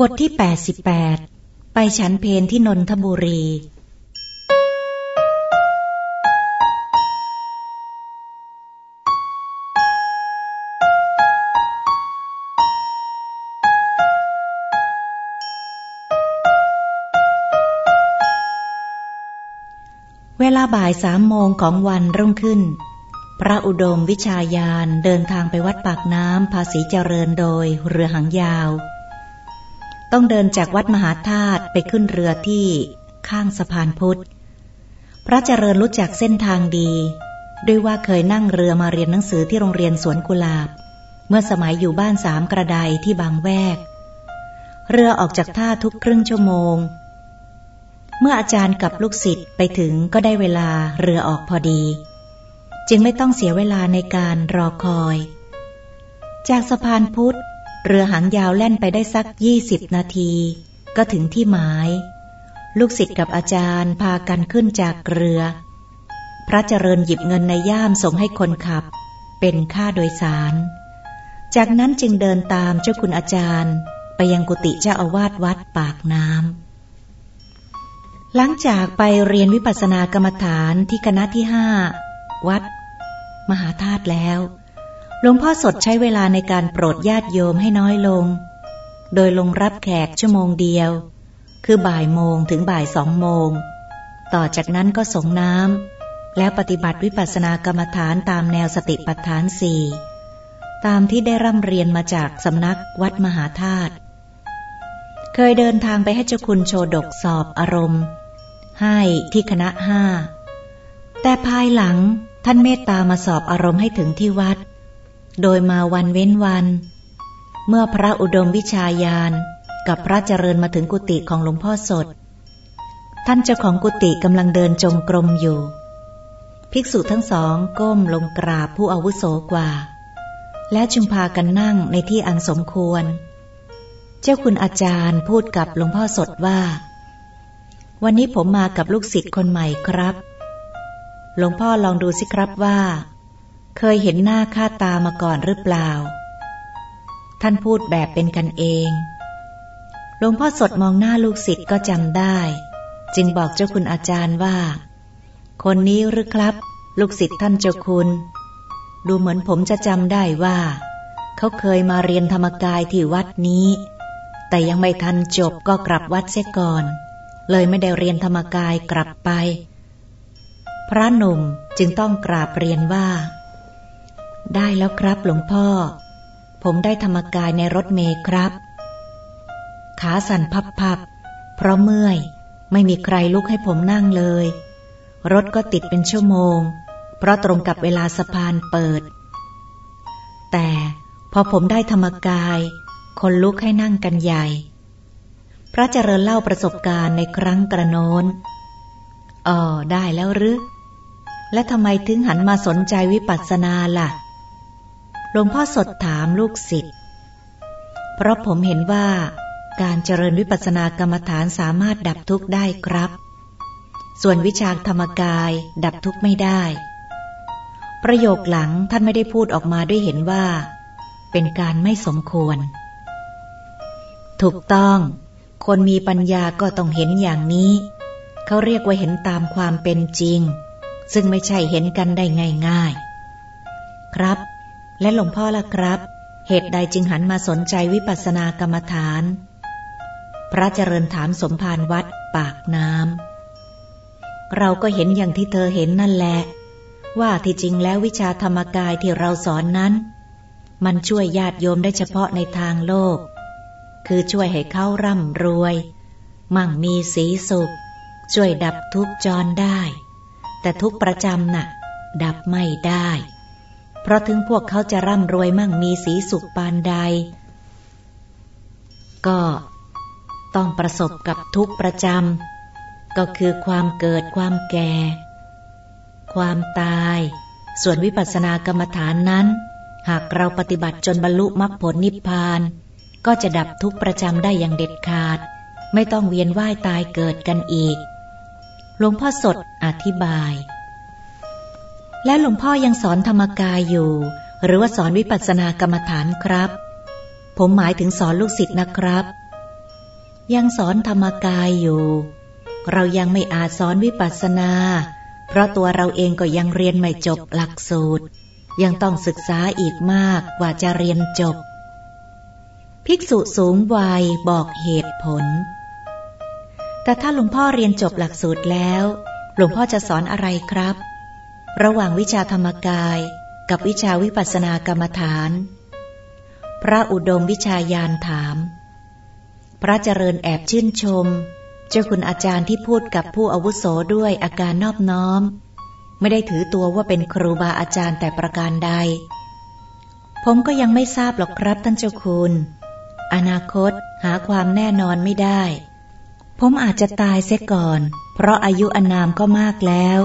บทที่ 88 ไปฉันเพนที่นนทบุรี เวลาบ่ายสามโมงของวันรุ่งขึ้น พระอุดมวิชายานเดินทางไปวัดปากน้ำภาษีเจริญโดยเรือหางยาว ต้องเดินจากวัดมหาธาตุไปขึ้นเรือที่ข้างสะพานพุทธ พระเจริญรู้จักเส้นทางดี ด้วยว่าเคยนั่งเรือมาเรียนหนังสือที่โรงเรียนสวนกุหลาบ เมื่อสมัยอยู่บ้านสามกระไดที่บางแวก เรือออกจากท่าทุกครึ่งชั่วโมง เมื่ออาจารย์กับลูกศิษย์ไปถึงก็ได้เวลาเรือออกพอดี จึงไม่ต้องเสียเวลาในการรอคอย จากสะพานพุทธ เรือหางยาวแล่นไปได้สักยี่สิบนาที ก็ถึงที่หมาย ลูกศิษย์กับอาจารย์พากันขึ้นจากเรือ พระเจริญหยิบเงินในย่ามส่งให้คนขับ เป็นค่าโดยสาร จากนั้นจึงเดินตามเจ้าคุณอาจารย์ ไปยังกุฏิเจ้าอาวาสวัดปากน้ำหลังจากไปเรียนวิปัสสนากรรมฐานที่คณะที่ห้าวัด มหาธาตุแล้ว หลวงพ่อสดใช้เวลาในการโปรดญาติโยมให้น้อยลง โดยลงรับแขกชั่วโมงเดียว คือบ่ายโมงถึงบ่ายสองโมง ต่อจากนั้นก็สงน้ำแล้วปฏิบัติวิปัสสนากรรมฐานตามแนวสติปัฏฐานสี่ตามที่ได้ร่ำเรียนมาจากสำนักวัดมหาธาตุ เคยเดินทางไปให้เจ้าคุณโชดกสอบอารมณ์ ให้ที่คณะห้า แต่ภายหลังท่านเมตตามาสอบอารมณ์ให้ถึงที่วัด โดยมาวันเว้นวัน เมื่อพระอุดมวิชายานกับพระเจริญมาถึงกุฏิของหลวงพ่อสด ท่านเจ้าของกุฏิกำลังเดินจงกรมอยู่ ภิกษุทั้งสองก้มลงกราบผู้อาวุโสกว่า และจึงพากันนั่งในที่อันสมควร เจ้าคุณอาจารย์พูดกับหลวงพ่อสดว่า วันนี้ผมมากับลูกศิษย์คนใหม่ครับ หลวงพ่อลองดูสิครับว่า เคยเห็นหน้าค่าตามาก่อนหรือเปล่า ท่านพูดแบบเป็นกันเอง หลวงพ่อสดมองหน้าลูกศิษย์ก็จำได้ จึงบอกเจ้าคุณอาจารย์ว่า คนนี้หรือครับ ลูกศิษย์ท่านเจ้าคุณ ดูเหมือนผมจะจำได้ว่า เขาเคยมาเรียนธรรมกายที่วัดนี้ แต่ยังไม่ทันจบก็กลับวัดเสียก่อน เลยไม่ได้เรียนธรรมกายกลับไป พระหนุ่มจึงต้องกราบเรียนว่า ได้แล้วครับหลวงพ่อ ผมได้ธรรมกายในรถเมย์ครับ ขาสั่นพับๆ เพราะเมื่อย ไม่มีใครลุกให้ผมนั่งเลย รถก็ติดเป็นชั่วโมง เพราะตรงกับเวลาสะพานเปิด แต่พอผมได้ธรรมกาย คนลุกให้นั่งกันใหญ่ พระเจริญเล่าประสบการณ์ในครั้งกระโน้นอ๋อได้แล้วหรือและทำไมถึงหันมาสนใจวิปัสสนาล่ะ ลวงพ่อสดถามลูกศิษย์ เพราะผมเห็นว่าการเจริญวิปัสสนากรรมฐานสามารถดับทุกข์ได้ครับ ส่วนวิชาธรรมกายดับทุกข์ไม่ได้ ประโยคหลังท่านไม่ได้พูดออกมาด้วยเห็นว่า เป็นการไม่สมควร ถูกต้อง คนมีปัญญาก็ต้องเห็นอย่างนี้ เขาเรียกว่าเห็นตามความเป็นจริง ซึ่งไม่ใช่เห็นกันได้ง่าย ๆ ครับ และหลวงพ่อล่ะครับ เหตุใดจึงหันมาสนใจวิปัสสนากรรมฐาน พระเจริญถามสมภารวัดปากน้ำเราก็เห็นอย่างที่เธอเห็นนั่นแหละ ว่าที่จริงแล้ววิชาธรรมกายที่เราสอนนั้น มันช่วยญาติโยมได้เฉพาะในทางโลก คือช่วยให้เขาร่ำรวย มั่งมีสีสุข ช่วยดับทุกจรได้ แต่ทุกประจำนะ่ะ ดับไม่ได้ เพราะถึงพวกเขาจะร่ำรวยมั่งมีสีสุขปานใด ก็ต้องประสบกับทุกประจำก็คือความเกิดความแก่ ความตาย ส่วนวิปัสสนากรรมฐานนั้น หากเราปฏิบัติจนบรรลุมรรคผลนิพพาน ก็จะดับทุกประจำได้อย่างเด็ดขาด ไม่ต้องเวียนว่ายตายเกิดกันอีกหลวงพ่อสดอธิบาย และหลวงพ่อยังสอนธรรมกายอยู่ หรือว่าสอนวิปัสสนากรรมฐานครับ ผมหมายถึงสอนลูกศิษย์นะครับ ยังสอนธรรมกายอยู่ เรายังไม่อาจสอนวิปัสสนา เพราะตัวเราเองก็ยังเรียนไม่จบหลักสูตร ยังต้องศึกษาอีกมากกว่าจะเรียนจบ ภิกษุสูงวัยบอกเหตุผล แต่ถ้าหลวงพ่อเรียนจบหลักสูตรแล้ว หลวงพ่อจะสอนอะไรครับ ระหว่างวิชาธรรมกายกับวิชาวิปัสสนากรรมฐาน พระอุดมวิชายานถาม พระเจริญแอบชื่นชม เจ้าคุณอาจารย์ที่พูดกับผู้อาวุโสด้วยอาการนอบน้อม ไม่ได้ถือตัวว่าเป็นครูบาอาจารย์แต่ประการใด ผมก็ยังไม่ทราบหรอกครับท่านเจ้าคุณ อนาคตหาความแน่นอนไม่ได้ ผมอาจจะตายเสียก่อน เพราะอายุอนามก็มากแล้ว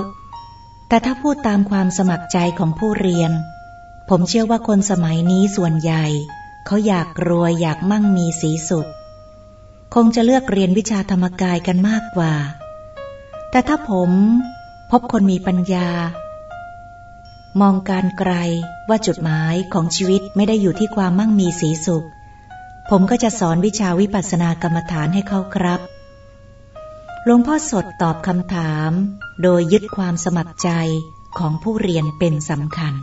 แต่ถ้าพูดตามความสมัครใจของผู้เรียน ผมเชื่อว่าคนสมัยนี้ส่วนใหญ่ เขาอยากรวยอยากมั่งมีสีสุข คงจะเลือกเรียนวิชาธรรมกายกันมากกว่า แต่ถ้าผมพบคนมีปัญญา มองการไกลว่าจุดหมายของชีวิตไม่ได้อยู่ที่ความมั่งมีสีสุข ผมก็จะสอนวิชาวิปัสสนากรรมฐานให้เขาครับหลวงพ่อสดตอบคำถาม โดยยึดความสมัครใจของผู้เรียนเป็นสำคัญ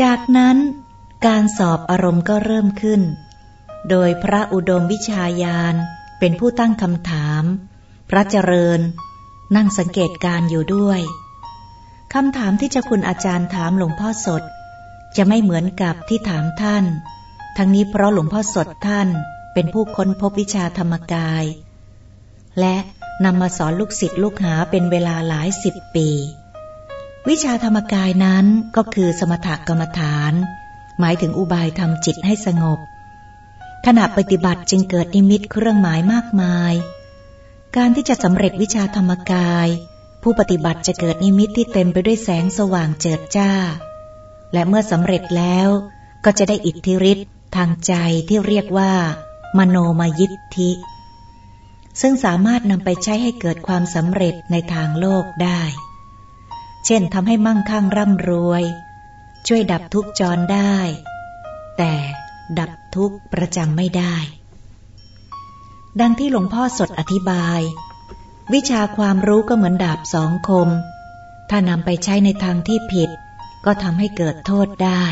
จากนั้นการสอบอารมณ์ก็เริ่มขึ้น โดยพระอุดมวิชายานเป็นผู้ตั้งคำถาม พระเจริญ นั่งสังเกตการอยู่ด้วย คำถามที่เจ้าคุณอาจารย์ถามหลวงพ่อสด จะไม่เหมือนกับที่ถามท่าน ทั้งนี้เพราะหลวงพ่อสดท่านเป็นผู้ค้นพบวิชาธรรมกาย และนำมาสอนลูกศิษย์ลูกหาเป็นเวลาหลายสิบปี วิชาธรรมกายนั้นก็คือสมถกรรมฐาน หมายถึงอุบายทำจิตให้สงบ ขณะปฏิบัติจึงเกิดนิมิตเครื่องหมายมากมาย การที่จะสำเร็จวิชาธรรมกาย ผู้ปฏิบัติจะเกิดนิมิตที่เต็มไปด้วยแสงสว่างเจิดจ้า และเมื่อสำเร็จแล้วก็จะได้อิทธิฤทธิ์ทางใจที่เรียกว่า มโนมยิทธิ ซึ่งสามารถนำไปใช้ให้เกิดความสำเร็จในทางโลกได้ เช่นทำให้มั่งคั่งร่ำรวย ช่วยดับทุกจรได้ แต่ดับทุกประจำไม่ได้ ดังที่หลวงพ่อสดอธิบาย วิชาความรู้ก็เหมือนดาบสองคม ถ้านำไปใช้ในทางที่ผิด ก็ทำให้เกิดโทษได้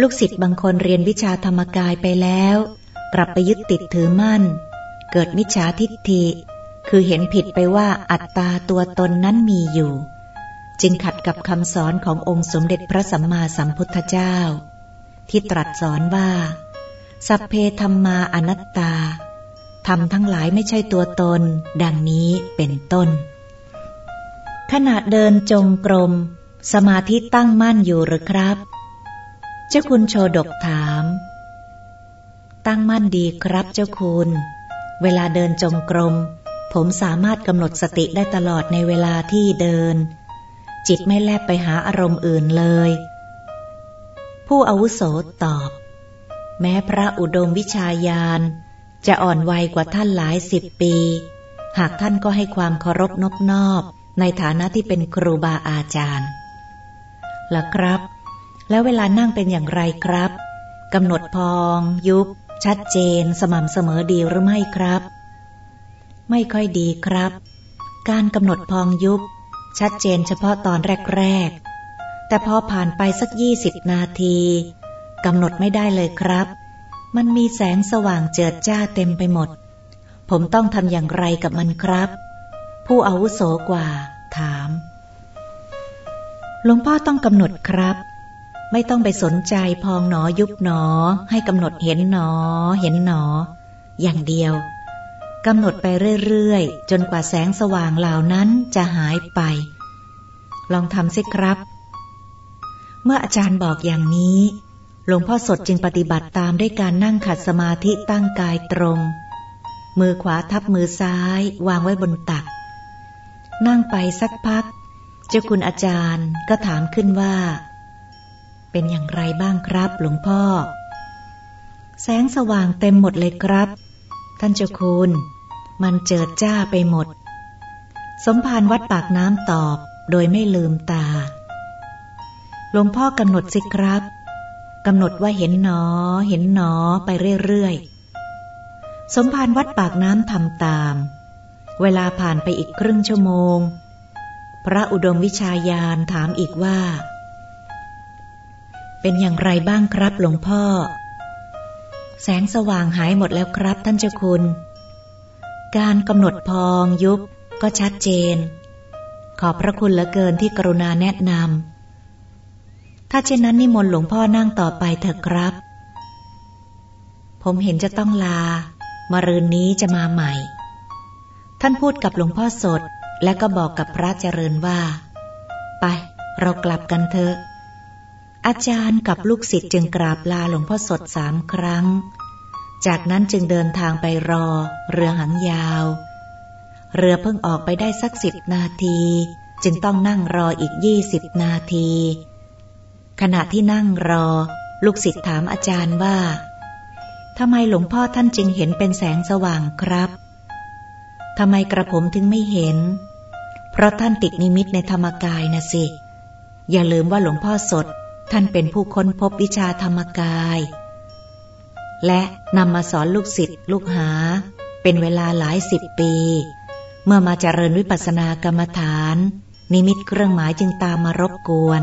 ลูกศิษย์บางคนเรียนวิชาธรรมกายไปแล้ว กลับไปยึดติดถือมั่น เกิดมิจฉาทิฏฐิ คือเห็นผิดไปว่าอัตตาตัวตนนั้นมีอยู่ จึงขัดกับคำสอนขององค์สมเด็จพระสัมมาสัมพุทธเจ้า ที่ตรัสสอนว่า สัพเพธรรมาอนัตตา ธรรมทั้งหลายไม่ใช่ตัวตน ดังนี้เป็นต้น ขณะเดินจงกรม สมาธิตั้งมั่นอยู่หรือครับ เจ้าคุณโชดกถาม ตั้งมั่นดีครับเจ้าคุณ เวลาเดินจงกรม ผมสามารถกำหนดสติได้ตลอดในเวลาที่เดิน จิตไม่แลบไปหาอารมณ์อื่นเลย ผู้อาวุโสตอบ แม้พระอุดมวิชายาน จะอ่อนวัยกว่าท่านหลายสิบปี หากท่านก็ให้ความเคารพนบนอบในฐานะที่เป็นครูบาอาจารย์ล่ะครับ แล้วเวลานั่งเป็นอย่างไรครับกำหนดพอง ยุบ ชัดเจน สม่ำเสมอดีหรือไม่ครับ ไม่ค่อยดีครับ การกำหนดพองยุบ ชัดเจนเฉพาะตอนแรก ๆ แต่พอผ่านไปสักยี่สิบนาทีกำหนดไม่ได้เลยครับ มันมีแสงสว่างเจิดจ้าเต็มไปหมด ผมต้องทำอย่างไรกับมันครับ ผู้อาวุโสกว่า ถาม หลวงพ่อต้องกำหนดครับ ไม่ต้องไปสนใจพองหนอยุบหนอ ให้กำหนดเห็นหนอ เห็นหนอ อย่างเดียวกำหนดไปเรื่อยๆ จนกว่าแสงสว่างเหล่านั้นจะหายไป ลองทำสิครับ เมื่ออาจารย์บอกอย่างนี้ หลวงพ่อสดจึงปฏิบัติตามด้วยการนั่งขัดสมาธิตั้งกายตรง มือขวาทับมือซ้ายวางไว้บนตัก นั่งไปสักพัก เจ้าคุณอาจารย์ก็ถามขึ้นว่า เป็นอย่างไรบ้างครับหลวงพ่อ แสงสว่างเต็มหมดเลยครับ ท่านเจ้าคุณ มันเจิดจ้าไปหมด สมภารวัดปากน้ำตอบโดยไม่ลืมตา หลวงพ่อกำหนดสิครับ กำหนดว่าเห็นหนอ เห็นหนอไปเรื่อยๆ สมภารวัดปากน้ำทำตาม เวลาผ่านไปอีกครึ่งชั่วโมง พระอุดมวิชาญาณถามอีกว่า เป็นอย่างไรบ้างครับหลวงพ่อ แสงสว่างหายหมดแล้วครับท่านเจ้าคุณ การกำหนดพองยุบก็ชัดเจน ขอบพระคุณเหลือเกินที่กรุณาแนะนำ ถ้าเช่นนั้นนิมนต์หลวงพ่อนั่งต่อไปเถอะครับ ผมเห็นจะต้องลา มารืนนี้จะมาใหม่ ท่านพูดกับหลวงพ่อสด และก็บอกกับพระเจริญว่า ไป เรากลับกันเถอะ อาจารย์กับลูกศิษย์จึงกราบลาหลวงพ่อสดสามครั้ง จากนั้นจึงเดินทางไปรอ เรือหางยาว เรือเพิ่งออกไปได้สักสิบนาที จึงต้องนั่งรออีกยี่สิบนาที ขณะที่นั่งรอ ลูกศิษย์ถามอาจารย์ว่าทำไมหลวงพ่อท่านจึงเห็นเป็นแสงสว่างครับทำไมกระผมถึงไม่เห็น เพราะท่านติดนิมิตในธรรมกายนะสิ อย่าลืมว่าหลวงพ่อสด ท่านเป็นผู้ค้นพบวิชาธรรมกาย และนำมาสอนลูกศิษย์ลูกหา เป็นเวลาหลายสิบปี เมื่อมาเจริญวิปัสสนากรรมฐาน นิมิตเครื่องหมายจึงตามมารบกวน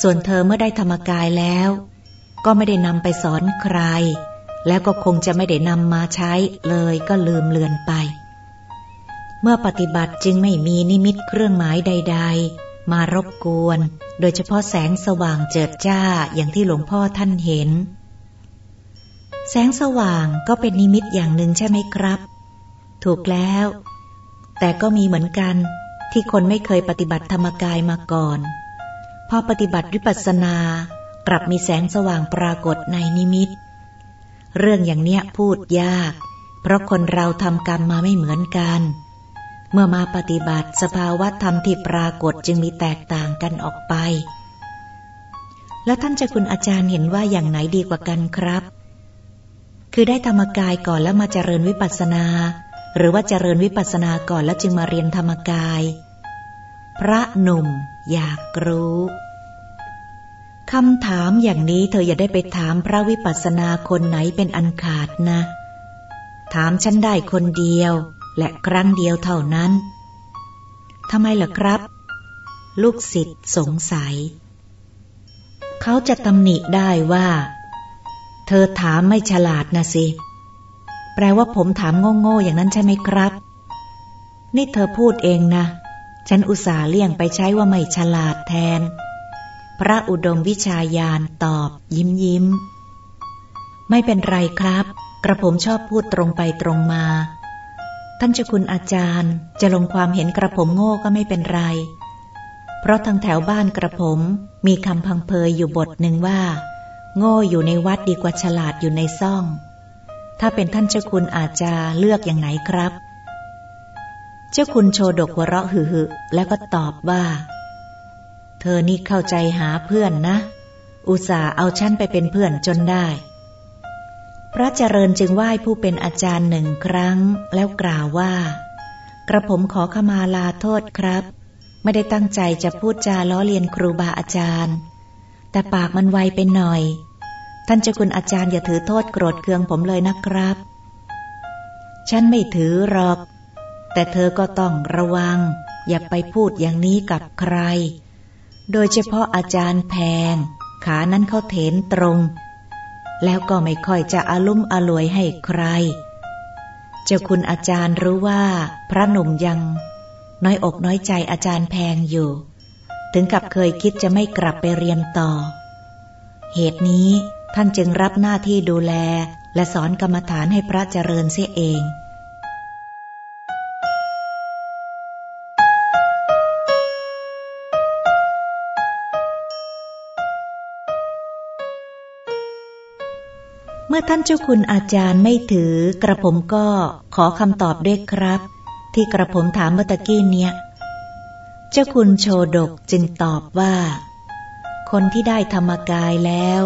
ส่วนเธอเมื่อได้ธรรมกายแล้ว ก็ไม่ได้นำไปสอนใคร แล้วก็คงจะไม่ได้นำมาใช้เลยก็ลืมเลือนไป เมื่อปฏิบัติจึงไม่มีนิมิตเครื่องหมายใด ๆ มารบกวน โดยเฉพาะแสงสว่างเจิดจ้าอย่างที่หลวงพ่อท่านเห็น แสงสว่างก็เป็นนิมิตอย่างหนึ่งใช่ไหมครับ ถูกแล้ว แต่ก็มีเหมือนกันที่คนไม่เคยปฏิบัติธรรมกายมาก่อน พอปฏิบัติวิปัสสนากลับมีแสงสว่างปรากฏในนิมิต เรื่องอย่างเนี้ยพูดยาก เพราะคนเราทำกรรมมาไม่เหมือนกัน เมื่อมาปฏิบัติสภาวะธรรมที่ปรากฏจึงมีแตกต่างกันออกไป แล้วท่านเจ้าคุณอาจารย์เห็นว่าอย่างไหนดีกว่ากันครับ คือได้ธรรมกายก่อนแล้วมาเจริญวิปัสสนา หรือว่าเจริญวิปัสสนาก่อนแล้วจึงมาเรียนธรรมกาย พระหนุ่มอยากรู้คำถามอย่างนี้เธออย่าได้ไปถามพระวิปัสสนาคนไหนเป็นอันขาดนะ ถามฉันได้คนเดียว และครั้งเดียวเท่านั้นทำไมล่ะครับ ลูกศิษย์สงสัย เขาจะตำหนิได้ว่า เธอถามไม่ฉลาดนะสิ แปลว่าผมถามโง่ๆอย่างนั้นใช่ไหมครับ นี่เธอพูดเองนะ ฉันอุตส่าห์เลี่ยงไปใช้ว่าไม่ฉลาดแทน พระอุดมวิชาญาณตอบ ยิ้มยิ้ม ไม่เป็นไรครับ กระผมชอบพูดตรงไปตรงมา ท่านเจ้าคุณอาจารย์จะลงความเห็นกระผมโง่ก็ไม่เป็นไร เพราะทางแถวบ้านกระผมมีคำพังเพยอยู่บทหนึ่งว่า โง่อยู่ในวัดดีกว่าฉลาดอยู่ในซ่อง ถ้าเป็นท่านเจ้าคุณอาจจะเลือกอย่างไหนครับ เจ้าคุณโชดกหัวเราะหึ่แล้วก็ตอบว่า เธอนี่เข้าใจหาเพื่อนนะ อุตส่าห์เอาฉันไปเป็นเพื่อนจนได้ พระเจริญจึงไหว้ผู้เป็นอาจารย์หนึ่งครั้ง แล้วกล่าวว่า กระผมขอขมาลาโทษครับ ไม่ได้ตั้งใจจะพูดจาล้อเลียนครูบาอาจารย์ แต่ปากมันไวไปหน่อย ท่านเจ้าคุณอาจารย์อย่าถือโทษโกรธเคืองผมเลยนะครับ ฉันไม่ถือหรอก แต่เธอก็ต้องระวัง อย่าไปพูดอย่างนี้กับใคร โดยเฉพาะอาจารย์แพง ขานั้นเขาเถนตรง แล้วก็ไม่ค่อยจะอาลุ่มอลวยให้ใคร เจ้าคุณอาจารย์รู้ว่า พระหนุ่มยัง น้อยอกน้อยใจอาจารย์แพงอยู่ ถึงกับเคยคิดจะไม่กลับไปเรียนต่อ เหตุนี้ท่านจึงรับหน้าที่ดูแลและสอนกรรมฐานให้พระเจริญเสียเอง มื่อท่านเจ้าคุณอาจารย์ไม่ถือกระผมก็ขอคำตอบด้วยครับ ที่กระผมถามเมื่อตะกี้เนี้ย เจ้าคุณโชดกจึงตอบว่า คนที่ได้ธรรมกายแล้ว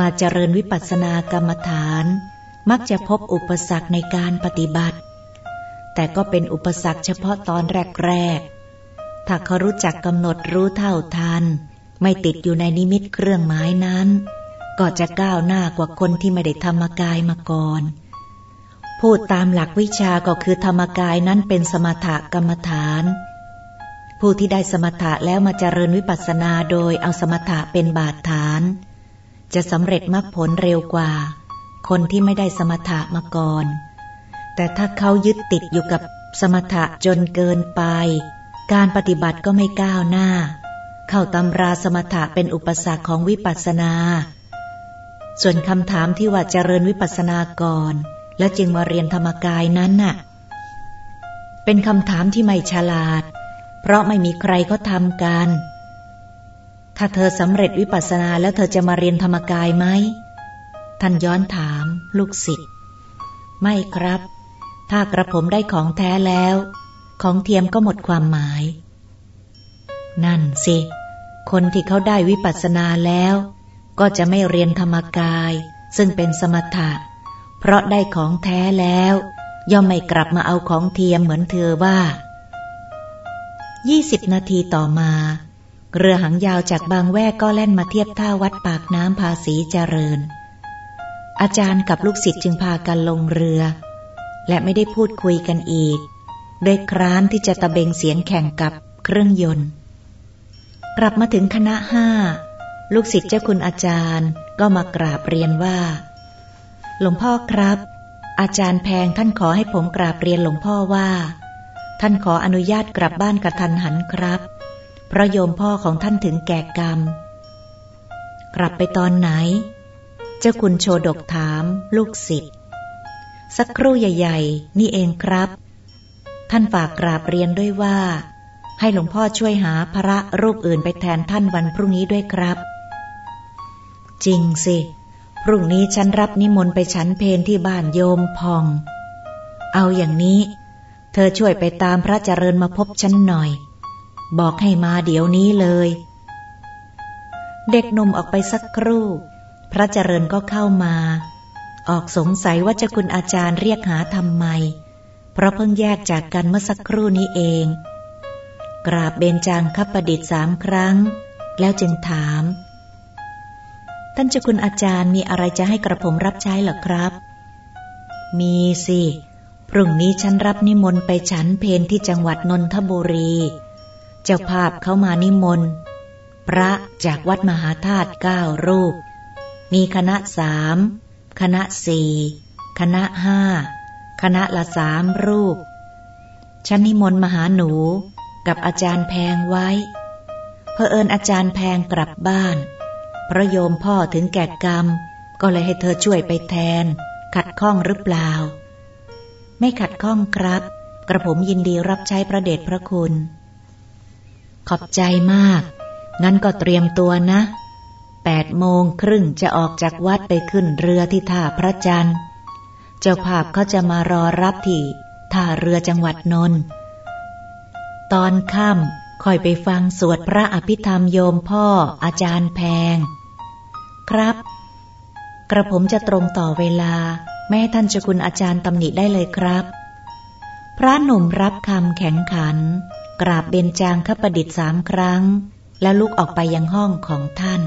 มาเจริญวิปัสสนากรรมฐาน มักจะพบอุปสรรคในการปฏิบัติ แต่ก็เป็นอุปสรรคเฉพาะตอนแรกๆถ้าเขารู้จักกำหนดรู้เท่าทัน ไม่ติดอยู่ในนิมิตเครื่องหมายนั้น ก็จะก้าวหน้ากว่าคนที่ไม่ได้ธรรมกายมาก่อน พูดตามหลักวิชาก็คือธรรมกายนั้นเป็นสมถกรรมฐาน ผู้ที่ได้สมถะแล้วมาเจริญวิปัสสนาโดยเอาสมถะเป็นบาดฐาน จะสำเร็จมรรคผลเร็วกว่า คนที่ไม่ได้สมถะมาก่อน แต่ถ้าเขายึดติดอยู่กับสมถะจนเกินไป การปฏิบัติก็ไม่ก้าวหน้า เข้าตำราสมถะเป็นอุปสรรคของวิปัสสนา ส่วนคำถามที่ว่าเจริญวิปัสสนาก่อน และจึงมาเรียนธรรมกายนั้นน่ะ เป็นคำถามที่ไม่ฉลาด เพราะไม่มีใครเขาทำกัน ถ้าเธอสำเร็จวิปัสสนาแล้วเธอจะมาเรียนธรรมกายไหมท่านย้อนถาม ลูกศิษย์ไม่ครับ ถ้ากระผมได้ของแท้แล้ว ของเทียมก็หมดความหมาย นั่นสิ คนที่เขาได้วิปัสสนาแล้ว ก็จะไม่เรียนธรรมกาย ซึ่งเป็นสมถะ เพราะได้ของแท้แล้ว ย่อมไม่กลับมาเอาของเทียมเหมือนเธอว่ายี่สิบนาทีต่อมา เรือหางยาวจากบางแวกก็แล่นมาเทียบท่าวัดปากน้ำภาษีเจริญ อาจารย์กับลูกศิษย์จึงพากันลงเรือ และไม่ได้พูดคุยกันอีกโดยคร้านที่จะตะเบงเสียงแข่งกับเครื่องยนต์ กลับมาถึงคณะห้า ลูกศิษย์เจ้าคุณอาจารย์ก็มากราบเรียนว่า หลวงพ่อครับ อาจารย์แพงท่านขอให้ผมกราบเรียนหลวงพ่อว่า ท่านขออนุญาตกลับบ้านกระทันหันครับ เพราะโยมพ่อของท่านถึงแก่กรรม กลับไปตอนไหน เจ้าคุณโชดกถาม ลูกศิษย์สักครู่ใหญ่ ๆ นี่เองครับ ท่านฝากกราบเรียนด้วยว่าให้หลวงพ่อช่วยหาพระรูปอื่นไปแทนท่านวันพรุ่งนี้ด้วยครับ จริงสิ พรุ่งนี้ฉันรับนิมนต์ไปฉันเพนที่บ้านโยมพอง เอาอย่างนี้ เธอช่วยไปตามพระเจริญมาพบฉันหน่อย บอกให้มาเดี๋ยวนี้เลย เด็กหนุ่มออกไปสักครู่ พระเจริญก็เข้ามา ออกสงสัยว่าจะคุณอาจารย์เรียกหาทำไม เพราะเพิ่งแยกจากกันเมื่อสักครู่นี้เอง กราบเบญจางคับประดิษฐ์สามครั้ง แล้วจึงถาม ท่านเจ้าคุณอาจารย์มีอะไรจะให้กระผมรับใช้หรอครับ มีสิ พรุ่งนี้ฉันรับนิมนต์ไปฉันเพนที่จังหวัดนนทบุรี เจ้าภาพเข้ามานิมนต์ พระจากวัดมหาธาตุเก้ารูป มีคณะสาม คณะสี่ คณะห้า คณะละสามรูป ฉันนิมนต์มหาหนูกับอาจารย์แพงไว้ เพอเอิญอาจารย์แพงกลับบ้าน พระโยมพ่อถึงแก่กรรม ก็เลยให้เธอช่วยไปแทน ขัดข้องหรือเปล่า ไม่ขัดข้องครับ กระผมยินดีรับใช้พระเดชพระคุณ ขอบใจมาก งั้นก็เตรียมตัวนะแปดโมงครึ่งจะออกจากวัดไปขึ้นเรือที่ท่าพระจันทร์ เจ้าภาพเขาจะมารอรับที่ท่าเรือจังหวัดนนท์ตอนค่ำคอยไปฟังสวดพระอภิธรรมโยมพ่ออาจารย์แพง ครับ กระผมจะตรงต่อเวลาแม่ท่านเจ้าคุณอาจารย์ตำหนิได้เลยครับ พระหนุ่มรับคำแข็งขัน กราบเบญจางคประดิษฐ์สามครั้ง แล้วลุกออกไปยังห้องของท่าน